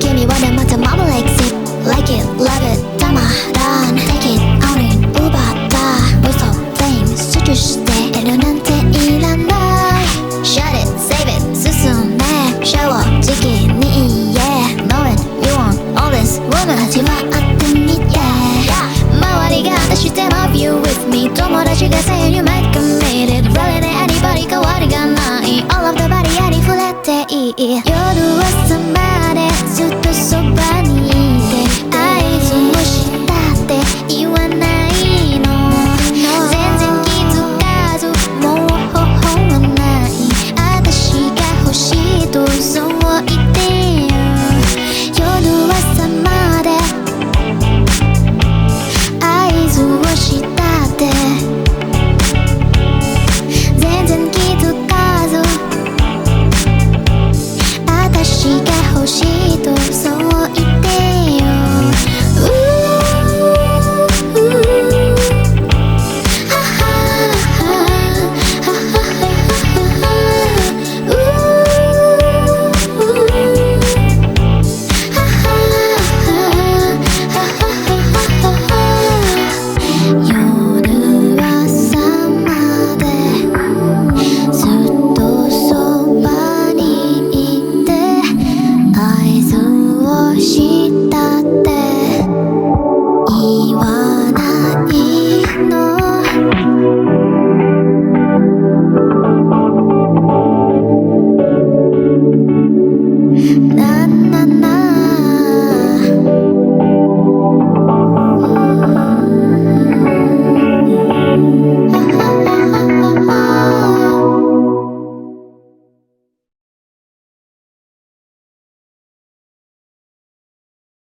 君はねまた守る。